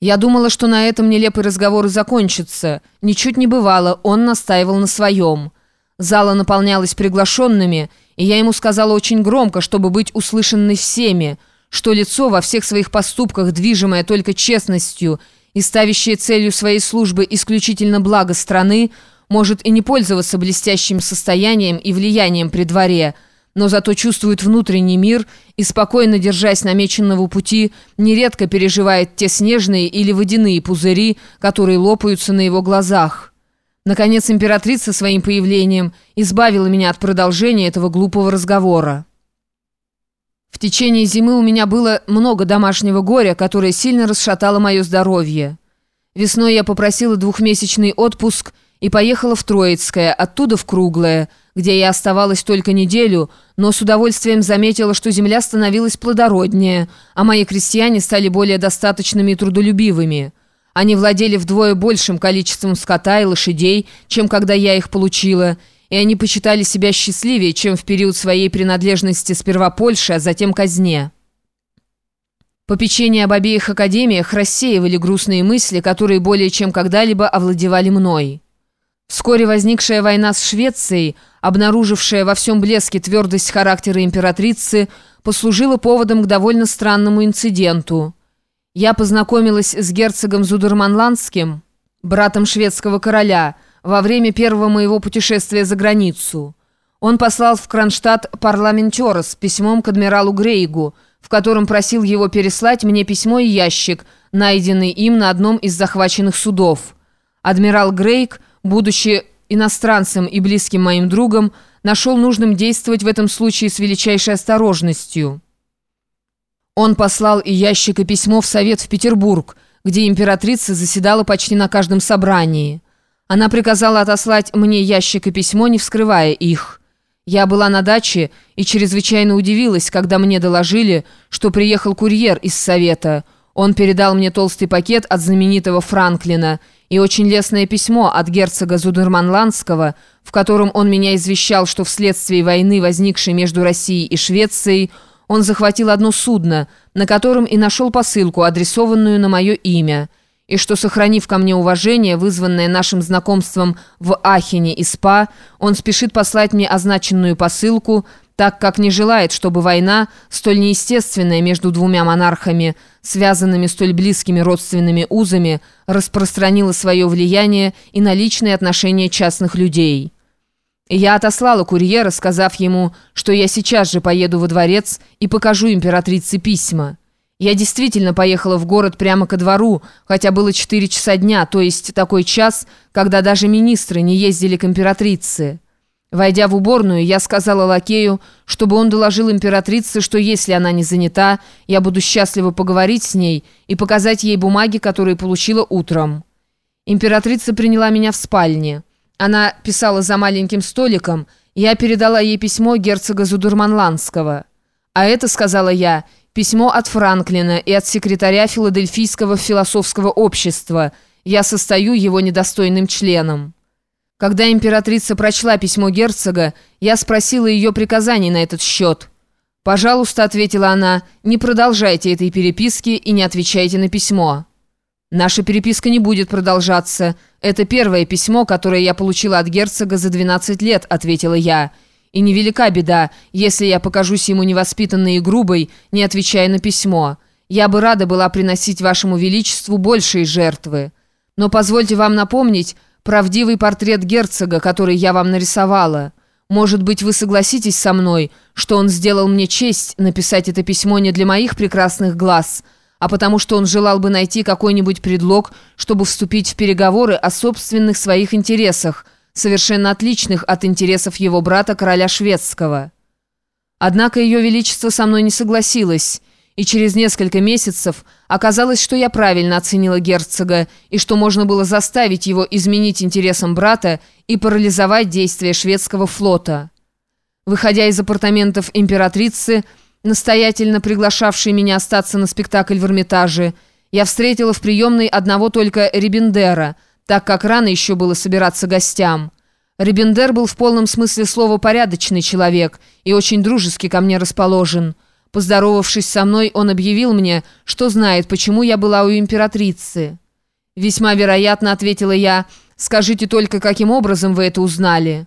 Я думала, что на этом нелепый разговор и закончится. Ничуть не бывало, он настаивал на своем. Зала наполнялась приглашенными, и я ему сказала очень громко, чтобы быть услышанной всеми, что лицо во всех своих поступках, движимое только честностью и ставящее целью своей службы исключительно благо страны, может и не пользоваться блестящим состоянием и влиянием при дворе – но зато чувствует внутренний мир и, спокойно держась намеченного пути, нередко переживает те снежные или водяные пузыри, которые лопаются на его глазах. Наконец императрица своим появлением избавила меня от продолжения этого глупого разговора. В течение зимы у меня было много домашнего горя, которое сильно расшатало мое здоровье. Весной я попросила двухмесячный отпуск и поехала в Троицкое, оттуда в Круглое – где я оставалась только неделю, но с удовольствием заметила, что земля становилась плодороднее, а мои крестьяне стали более достаточными и трудолюбивыми. Они владели вдвое большим количеством скота и лошадей, чем когда я их получила, и они почитали себя счастливее, чем в период своей принадлежности сперва Польше, а затем казне. Попечение об обеих академиях рассеивали грустные мысли, которые более чем когда-либо овладевали мной. Вскоре возникшая война с Швецией, обнаружившая во всем блеске твердость характера императрицы, послужила поводом к довольно странному инциденту. Я познакомилась с герцогом Зудерманландским, братом шведского короля, во время первого моего путешествия за границу. Он послал в Кронштадт парламентера с письмом к адмиралу Грейгу, в котором просил его переслать мне письмо и ящик, найденный им на одном из захваченных судов. Адмирал Грейг – будучи иностранцем и близким моим другом, нашел нужным действовать в этом случае с величайшей осторожностью. Он послал и ящик, и письмо в Совет в Петербург, где императрица заседала почти на каждом собрании. Она приказала отослать мне ящик и письмо, не вскрывая их. Я была на даче и чрезвычайно удивилась, когда мне доложили, что приехал курьер из Совета. Он передал мне толстый пакет от знаменитого Франклина – и очень лестное письмо от герцога Зудерманландского, в котором он меня извещал, что вследствие войны, возникшей между Россией и Швецией, он захватил одно судно, на котором и нашел посылку, адресованную на мое имя, и что, сохранив ко мне уважение, вызванное нашим знакомством в Ахене и СПА, он спешит послать мне означенную посылку, так как не желает, чтобы война, столь неестественная между двумя монархами, связанными столь близкими родственными узами, распространила свое влияние и на личные отношения частных людей. я отослала курьера, сказав ему, что я сейчас же поеду во дворец и покажу императрице письма. Я действительно поехала в город прямо ко двору, хотя было 4 часа дня, то есть такой час, когда даже министры не ездили к императрице. Войдя в уборную, я сказала лакею, чтобы он доложил императрице, что если она не занята, я буду счастлива поговорить с ней и показать ей бумаги, которые получила утром. Императрица приняла меня в спальне. Она писала за маленьким столиком, я передала ей письмо герцога Зудурманландского. А это, сказала я, письмо от Франклина и от секретаря Филадельфийского философского общества. Я состою его недостойным членом. Когда императрица прочла письмо герцога, я спросила ее приказаний на этот счет. «Пожалуйста», — ответила она, — «не продолжайте этой переписки и не отвечайте на письмо». «Наша переписка не будет продолжаться. Это первое письмо, которое я получила от герцога за 12 лет», — ответила я. «И невелика беда, если я покажусь ему невоспитанной и грубой, не отвечая на письмо. Я бы рада была приносить вашему величеству большие жертвы. Но позвольте вам напомнить, правдивый портрет герцога, который я вам нарисовала. Может быть, вы согласитесь со мной, что он сделал мне честь написать это письмо не для моих прекрасных глаз, а потому что он желал бы найти какой-нибудь предлог, чтобы вступить в переговоры о собственных своих интересах, совершенно отличных от интересов его брата, короля шведского. Однако ее величество со мной не согласилось, и через несколько месяцев оказалось, что я правильно оценила герцога и что можно было заставить его изменить интересам брата и парализовать действия шведского флота. Выходя из апартаментов императрицы, настоятельно приглашавшей меня остаться на спектакль в Эрмитаже, я встретила в приемной одного только Рибендера, так как рано еще было собираться гостям. Рибендер был в полном смысле слова порядочный человек и очень дружески ко мне расположен – Поздоровавшись со мной, он объявил мне, что знает, почему я была у императрицы. «Весьма вероятно», — ответила я, — «скажите только, каким образом вы это узнали?»